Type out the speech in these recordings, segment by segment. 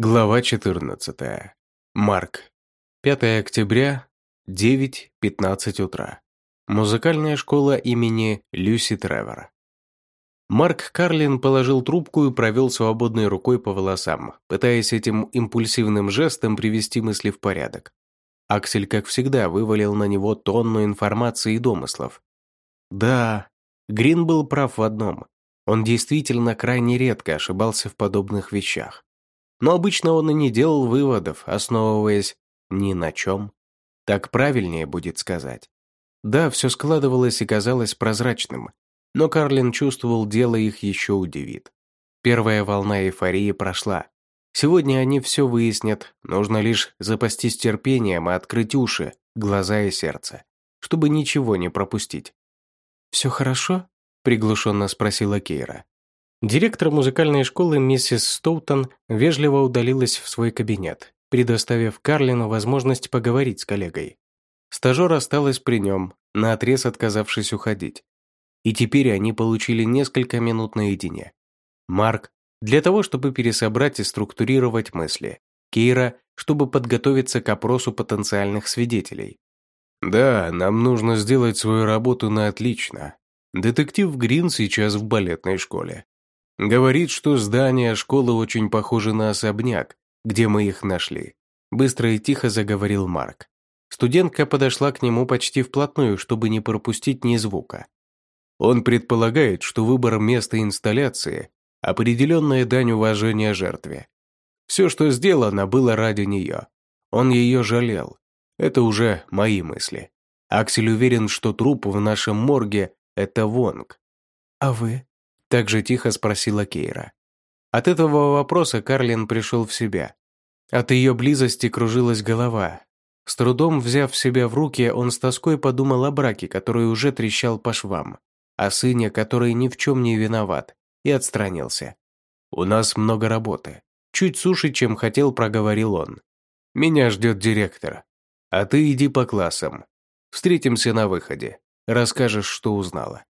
Глава 14. Марк. 5 октября, 9.15 утра. Музыкальная школа имени Люси Тревор. Марк Карлин положил трубку и провел свободной рукой по волосам, пытаясь этим импульсивным жестом привести мысли в порядок. Аксель, как всегда, вывалил на него тонну информации и домыслов. Да, Грин был прав в одном. Он действительно крайне редко ошибался в подобных вещах. Но обычно он и не делал выводов, основываясь ни на чем. Так правильнее будет сказать. Да, все складывалось и казалось прозрачным, но Карлин чувствовал, дело их еще удивит. Первая волна эйфории прошла. Сегодня они все выяснят, нужно лишь запастись терпением и открыть уши, глаза и сердце, чтобы ничего не пропустить. «Все хорошо?» – приглушенно спросила Кейра. Директор музыкальной школы миссис Стоутон вежливо удалилась в свой кабинет, предоставив Карлину возможность поговорить с коллегой. Стажер осталась при нем, наотрез отказавшись уходить. И теперь они получили несколько минут наедине. Марк для того, чтобы пересобрать и структурировать мысли. Кейра, чтобы подготовиться к опросу потенциальных свидетелей. «Да, нам нужно сделать свою работу на отлично. Детектив Грин сейчас в балетной школе. Говорит, что здание школы очень похоже на особняк, где мы их нашли. Быстро и тихо заговорил Марк. Студентка подошла к нему почти вплотную, чтобы не пропустить ни звука. Он предполагает, что выбор места инсталляции – определенная дань уважения жертве. Все, что сделано, было ради нее. Он ее жалел. Это уже мои мысли. Аксель уверен, что труп в нашем морге – это Вонг. «А вы?» Так же тихо спросила Кейра. От этого вопроса Карлин пришел в себя. От ее близости кружилась голова. С трудом взяв себя в руки, он с тоской подумал о браке, который уже трещал по швам, о сыне, который ни в чем не виноват, и отстранился. «У нас много работы. Чуть суше, чем хотел, проговорил он. Меня ждет директор. А ты иди по классам. Встретимся на выходе. Расскажешь, что узнала».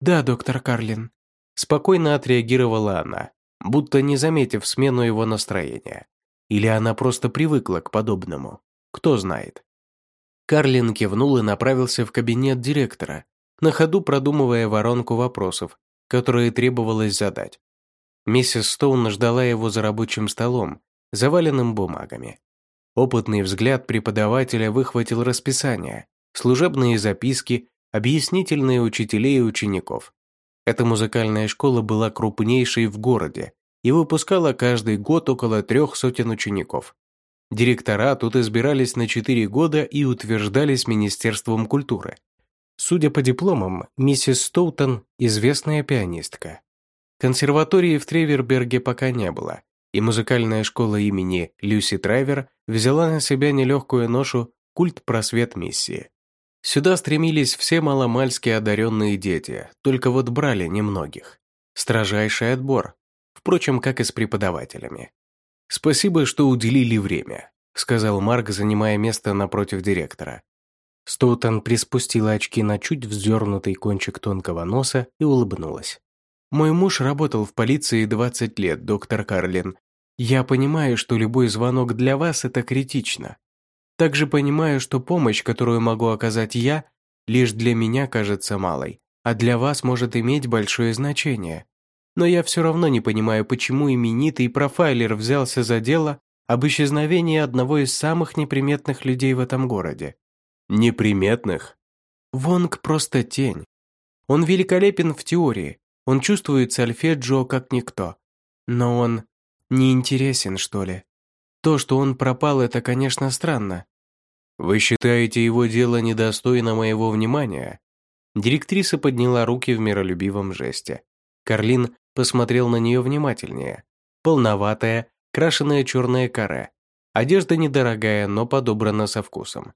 «Да, доктор Карлин», Спокойно отреагировала она, будто не заметив смену его настроения. Или она просто привыкла к подобному. Кто знает. Карлин кивнул и направился в кабинет директора, на ходу продумывая воронку вопросов, которые требовалось задать. Миссис Стоун ждала его за рабочим столом, заваленным бумагами. Опытный взгляд преподавателя выхватил расписание, служебные записки, объяснительные учителей и учеников. Эта музыкальная школа была крупнейшей в городе и выпускала каждый год около трех сотен учеников. Директора тут избирались на четыре года и утверждались Министерством культуры. Судя по дипломам, миссис Стоутон – известная пианистка. Консерватории в Треверберге пока не было, и музыкальная школа имени Люси Трайвер взяла на себя нелегкую ношу культ просвет миссии. Сюда стремились все маломальски одаренные дети, только вот брали немногих. Строжайший отбор, впрочем, как и с преподавателями. «Спасибо, что уделили время», — сказал Марк, занимая место напротив директора. Стоутон приспустила очки на чуть вздернутый кончик тонкого носа и улыбнулась. «Мой муж работал в полиции 20 лет, доктор Карлин. Я понимаю, что любой звонок для вас – это критично. Также понимаю, что помощь, которую могу оказать я, лишь для меня кажется малой, а для вас может иметь большое значение. Но я все равно не понимаю, почему именитый профайлер взялся за дело об исчезновении одного из самых неприметных людей в этом городе. Неприметных? Вонг просто тень. Он великолепен в теории, он чувствует сольфеджио как никто. Но он не интересен, что ли? То, что он пропал, это, конечно, странно. Вы считаете его дело недостойно моего внимания? Директриса подняла руки в миролюбивом жесте. Карлин посмотрел на нее внимательнее. Полноватая, крашеная черная каре. Одежда недорогая, но подобрана со вкусом.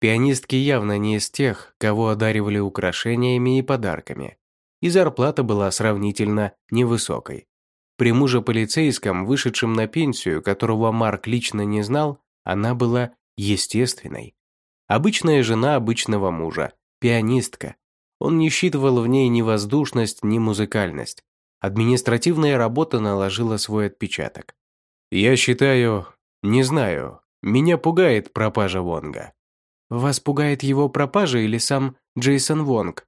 Пианистки явно не из тех, кого одаривали украшениями и подарками. И зарплата была сравнительно невысокой. При муже полицейском, вышедшем на пенсию, которого Марк лично не знал, она была естественной. Обычная жена обычного мужа, пианистка. Он не считывал в ней ни воздушность, ни музыкальность. Административная работа наложила свой отпечаток. Я считаю... Не знаю. Меня пугает пропажа Вонга. Вас пугает его пропажа или сам Джейсон Вонг?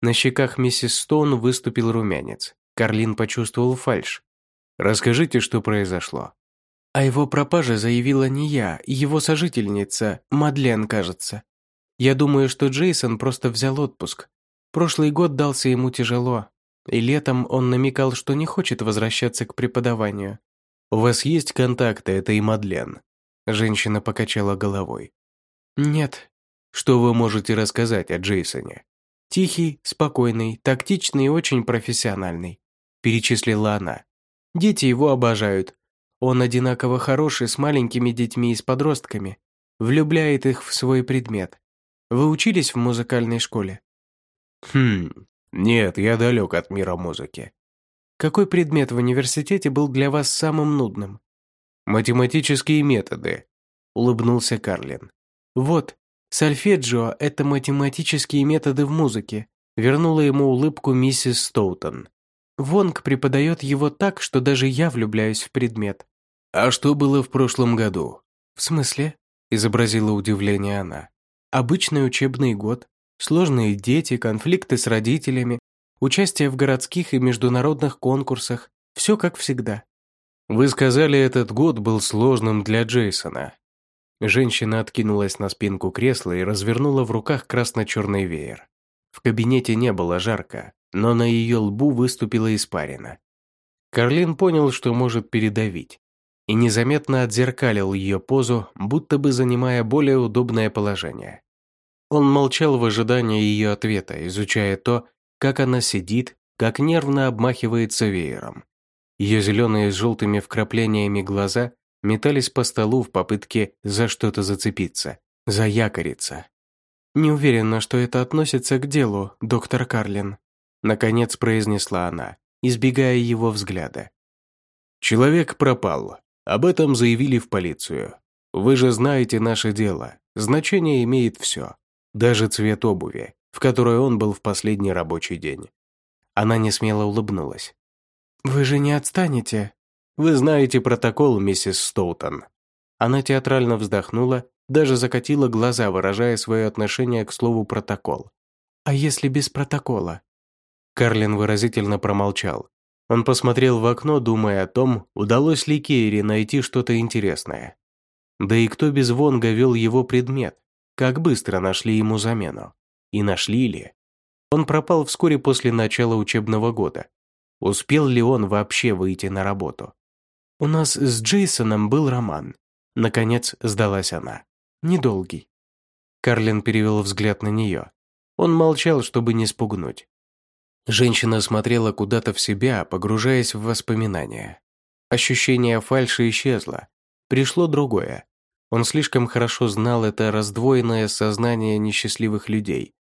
На щеках миссис Стоун выступил румянец. Карлин почувствовал фальшь. Расскажите, что произошло. О его пропаже заявила не я, его сожительница, Мадлен, кажется. Я думаю, что Джейсон просто взял отпуск. Прошлый год дался ему тяжело, и летом он намекал, что не хочет возвращаться к преподаванию. «У вас есть контакты этой Мадлен?» Женщина покачала головой. «Нет». «Что вы можете рассказать о Джейсоне?» «Тихий, спокойный, тактичный и очень профессиональный», перечислила она. «Дети его обожают. Он одинаково хороший с маленькими детьми и с подростками. Влюбляет их в свой предмет. Вы учились в музыкальной школе?» «Хм, нет, я далек от мира музыки». «Какой предмет в университете был для вас самым нудным?» «Математические методы», — улыбнулся Карлин. «Вот, сольфеджио — это математические методы в музыке», — вернула ему улыбку миссис Стоутон. «Вонг преподает его так, что даже я влюбляюсь в предмет». «А что было в прошлом году?» «В смысле?» — изобразила удивление она. «Обычный учебный год. Сложные дети, конфликты с родителями, участие в городских и международных конкурсах. Все как всегда. Вы сказали, этот год был сложным для Джейсона. Женщина откинулась на спинку кресла и развернула в руках красно-черный веер. В кабинете не было жарко, но на ее лбу выступила испарина. Карлин понял, что может передавить, и незаметно отзеркалил ее позу, будто бы занимая более удобное положение. Он молчал в ожидании ее ответа, изучая то, как она сидит, как нервно обмахивается веером. Ее зеленые с желтыми вкраплениями глаза метались по столу в попытке за что-то зацепиться, заякориться. «Не уверена, что это относится к делу, доктор Карлин», наконец произнесла она, избегая его взгляда. «Человек пропал. Об этом заявили в полицию. Вы же знаете наше дело. Значение имеет все даже цвет обуви, в которой он был в последний рабочий день. Она не смело улыбнулась. «Вы же не отстанете?» «Вы знаете протокол, миссис Стоутон». Она театрально вздохнула, даже закатила глаза, выражая свое отношение к слову «протокол». «А если без протокола?» Карлин выразительно промолчал. Он посмотрел в окно, думая о том, удалось ли Кейри найти что-то интересное. Да и кто без Вонга вел его предмет? Как быстро нашли ему замену? И нашли ли? Он пропал вскоре после начала учебного года. Успел ли он вообще выйти на работу? «У нас с Джейсоном был роман». Наконец сдалась она. «Недолгий». Карлин перевел взгляд на нее. Он молчал, чтобы не спугнуть. Женщина смотрела куда-то в себя, погружаясь в воспоминания. Ощущение фальши исчезло. Пришло другое. Он слишком хорошо знал это раздвоенное сознание несчастливых людей.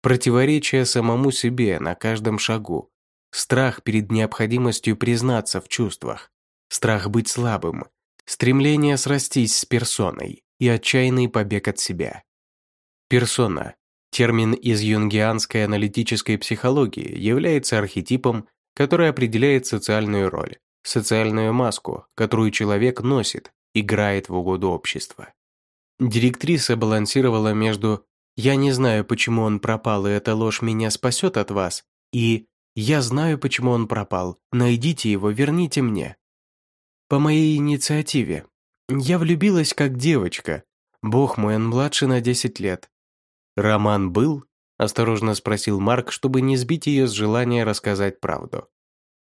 Противоречие самому себе на каждом шагу. Страх перед необходимостью признаться в чувствах. Страх быть слабым. Стремление срастись с персоной и отчаянный побег от себя. Персона – термин из юнгианской аналитической психологии, является архетипом, который определяет социальную роль, социальную маску, которую человек носит, играет в угоду общества. Директриса балансировала между «я не знаю, почему он пропал, и эта ложь меня спасет от вас» и «я знаю, почему он пропал, найдите его, верните мне». По моей инициативе. Я влюбилась как девочка. Бог мой, он младше на 10 лет. «Роман был?» – осторожно спросил Марк, чтобы не сбить ее с желания рассказать правду.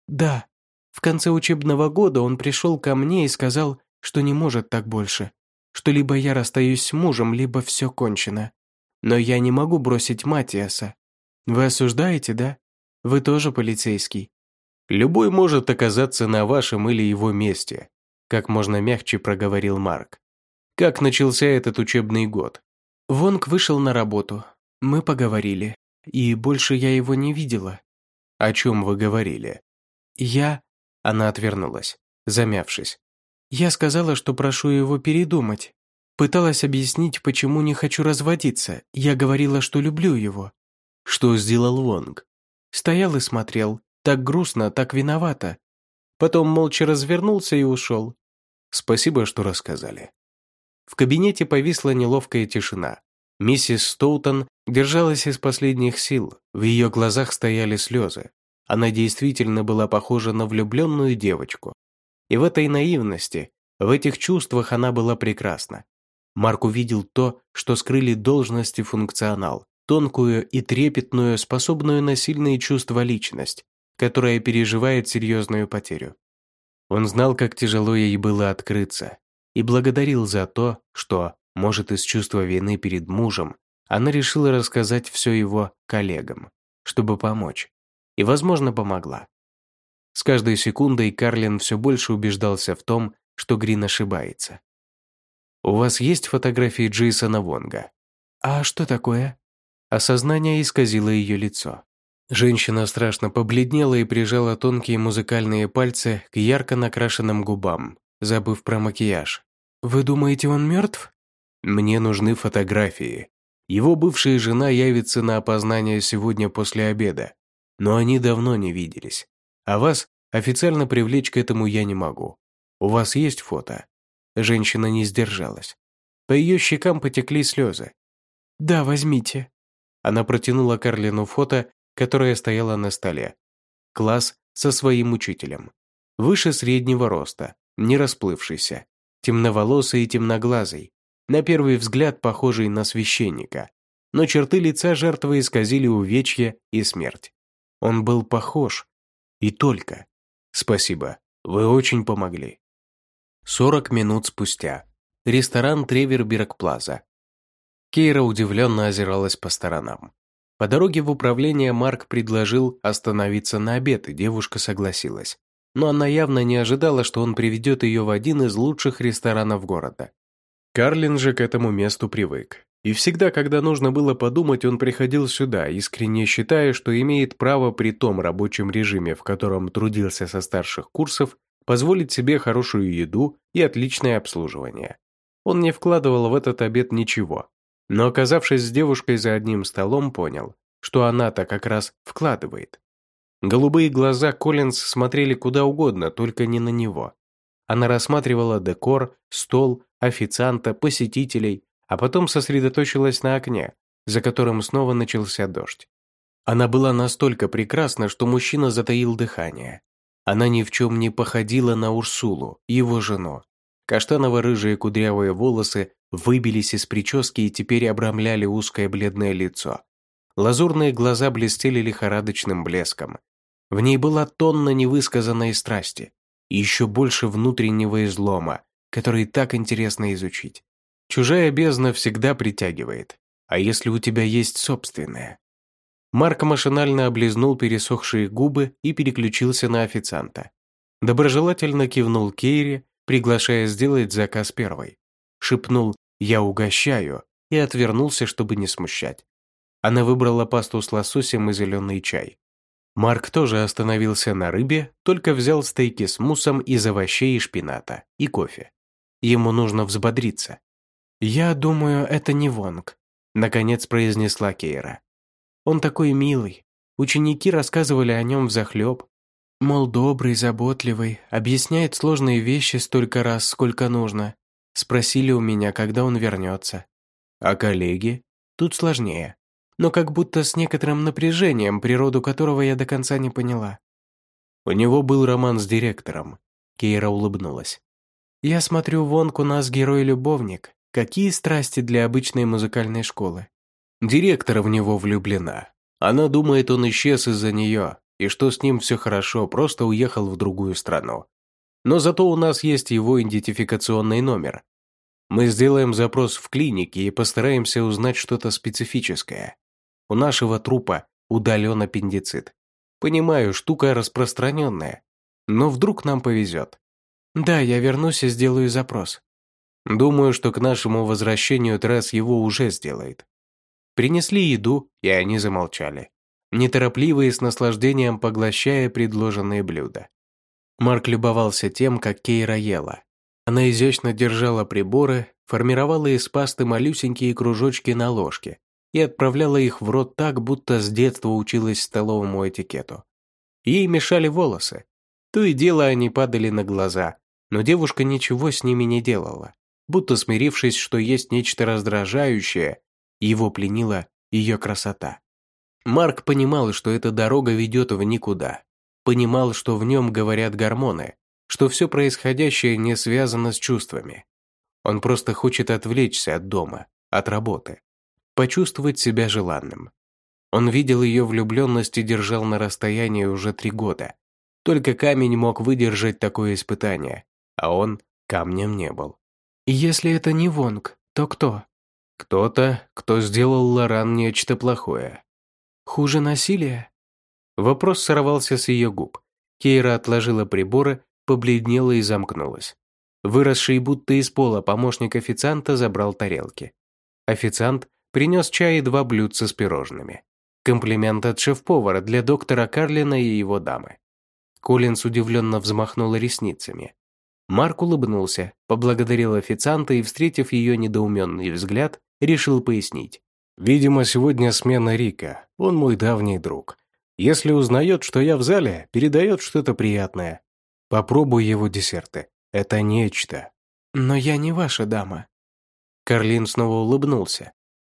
«Да. В конце учебного года он пришел ко мне и сказал, что не может так больше, что либо я расстаюсь с мужем, либо все кончено. Но я не могу бросить Матиаса. Вы осуждаете, да? Вы тоже полицейский. Любой может оказаться на вашем или его месте, как можно мягче проговорил Марк. Как начался этот учебный год? Вонг вышел на работу. Мы поговорили. И больше я его не видела. О чем вы говорили? Я... Она отвернулась, замявшись. Я сказала, что прошу его передумать. Пыталась объяснить, почему не хочу разводиться. Я говорила, что люблю его. Что сделал Вонг? Стоял и смотрел. Так грустно, так виновато. Потом молча развернулся и ушел. Спасибо, что рассказали». В кабинете повисла неловкая тишина. Миссис Стоутон держалась из последних сил, в ее глазах стояли слезы. Она действительно была похожа на влюбленную девочку. И в этой наивности, в этих чувствах она была прекрасна. Марк увидел то, что скрыли должность и функционал, тонкую и трепетную, способную на сильные чувства личность, которая переживает серьезную потерю. Он знал, как тяжело ей было открыться, и благодарил за то, что, может, из чувства вины перед мужем, она решила рассказать все его коллегам, чтобы помочь. И, возможно, помогла. С каждой секундой Карлин все больше убеждался в том, что Грин ошибается. «У вас есть фотографии Джейсона Вонга?» «А что такое?» Осознание исказило ее лицо. Женщина страшно побледнела и прижала тонкие музыкальные пальцы к ярко накрашенным губам, забыв про макияж. «Вы думаете, он мертв?» «Мне нужны фотографии. Его бывшая жена явится на опознание сегодня после обеда, но они давно не виделись. А вас официально привлечь к этому я не могу. У вас есть фото?» Женщина не сдержалась. По ее щекам потекли слезы. «Да, возьмите». Она протянула Карлину фото, которое стояло на столе. Класс со своим учителем. Выше среднего роста, не расплывшийся, темноволосый и темноглазый, на первый взгляд похожий на священника, но черты лица жертвы исказили увечье и смерть. Он был похож. И только. Спасибо, вы очень помогли. 40 минут спустя. Ресторан Треверберг Плаза. Кейра удивленно озиралась по сторонам. По дороге в управление Марк предложил остановиться на обед, и девушка согласилась. Но она явно не ожидала, что он приведет ее в один из лучших ресторанов города. Карлин же к этому месту привык. И всегда, когда нужно было подумать, он приходил сюда, искренне считая, что имеет право при том рабочем режиме, в котором трудился со старших курсов, позволить себе хорошую еду и отличное обслуживание. Он не вкладывал в этот обед ничего, но оказавшись с девушкой за одним столом, понял, что она-то как раз вкладывает. Голубые глаза Коллинз смотрели куда угодно, только не на него. Она рассматривала декор, стол, официанта, посетителей, а потом сосредоточилась на окне, за которым снова начался дождь. Она была настолько прекрасна, что мужчина затаил дыхание. Она ни в чем не походила на Урсулу, его жену. Каштаново-рыжие кудрявые волосы выбились из прически и теперь обрамляли узкое бледное лицо. Лазурные глаза блестели лихорадочным блеском. В ней была тонна невысказанной страсти и еще больше внутреннего излома, который так интересно изучить. Чужая бездна всегда притягивает, а если у тебя есть собственная? Марк машинально облизнул пересохшие губы и переключился на официанта. Доброжелательно кивнул Кейри, приглашая сделать заказ первой. Шепнул «Я угощаю» и отвернулся, чтобы не смущать. Она выбрала пасту с лососем и зеленый чай. Марк тоже остановился на рыбе, только взял стейки с муссом из овощей и шпината, и кофе. Ему нужно взбодриться. «Я думаю, это не Вонг», — наконец произнесла Кейра. Он такой милый. Ученики рассказывали о нем взахлеб. Мол, добрый, заботливый, объясняет сложные вещи столько раз, сколько нужно. Спросили у меня, когда он вернется. А коллеги? Тут сложнее. Но как будто с некоторым напряжением, природу которого я до конца не поняла. У него был роман с директором. Кейра улыбнулась. Я смотрю, Вонг у нас герой-любовник. Какие страсти для обычной музыкальной школы. Директор в него влюблена. Она думает, он исчез из-за нее, и что с ним все хорошо, просто уехал в другую страну. Но зато у нас есть его идентификационный номер. Мы сделаем запрос в клинике и постараемся узнать что-то специфическое. У нашего трупа удален аппендицит. Понимаю, штука распространенная, но вдруг нам повезет. Да, я вернусь и сделаю запрос. Думаю, что к нашему возвращению Тресс его уже сделает. Принесли еду, и они замолчали, неторопливые с наслаждением поглощая предложенные блюда. Марк любовался тем, как Кейра ела. Она изящно держала приборы, формировала из пасты малюсенькие кружочки на ложке и отправляла их в рот так, будто с детства училась столовому этикету. Ей мешали волосы. То и дело они падали на глаза, но девушка ничего с ними не делала, будто смирившись, что есть нечто раздражающее, его пленила ее красота. Марк понимал, что эта дорога ведет в никуда. Понимал, что в нем говорят гормоны, что все происходящее не связано с чувствами. Он просто хочет отвлечься от дома, от работы, почувствовать себя желанным. Он видел ее влюбленность и держал на расстоянии уже три года. Только камень мог выдержать такое испытание, а он камнем не был. «Если это не Вонг, то кто?» «Кто-то, кто сделал Лоран нечто плохое». «Хуже насилия?» Вопрос сорвался с ее губ. Кейра отложила приборы, побледнела и замкнулась. Выросший будто из пола помощник официанта забрал тарелки. Официант принес чай и два блюдца с пирожными. Комплимент от шеф-повара для доктора Карлина и его дамы. Коллинс удивленно взмахнула ресницами. Марк улыбнулся, поблагодарил официанта и, встретив ее недоуменный взгляд, решил пояснить. «Видимо, сегодня смена Рика. Он мой давний друг. Если узнает, что я в зале, передает что-то приятное. Попробуй его десерты. Это нечто». «Но я не ваша дама». Карлин снова улыбнулся.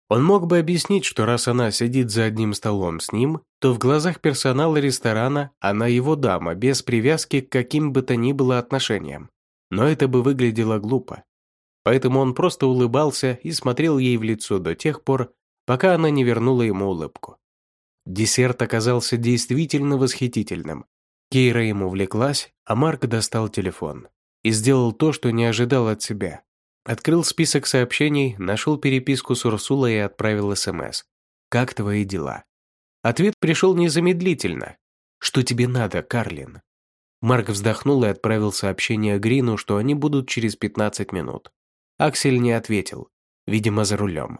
Он мог бы объяснить, что раз она сидит за одним столом с ним, то в глазах персонала ресторана она его дама, без привязки к каким бы то ни было отношениям. Но это бы выглядело глупо. Поэтому он просто улыбался и смотрел ей в лицо до тех пор, пока она не вернула ему улыбку. Десерт оказался действительно восхитительным. Кейра ему влеклась, а Марк достал телефон. И сделал то, что не ожидал от себя. Открыл список сообщений, нашел переписку с Урсулой и отправил СМС. «Как твои дела?» Ответ пришел незамедлительно. «Что тебе надо, Карлин?» Марк вздохнул и отправил сообщение Грину, что они будут через 15 минут. Аксель не ответил, видимо, за рулем.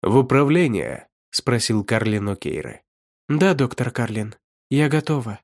«В управление?» – спросил Карлин у Кейры. «Да, доктор Карлин, я готова».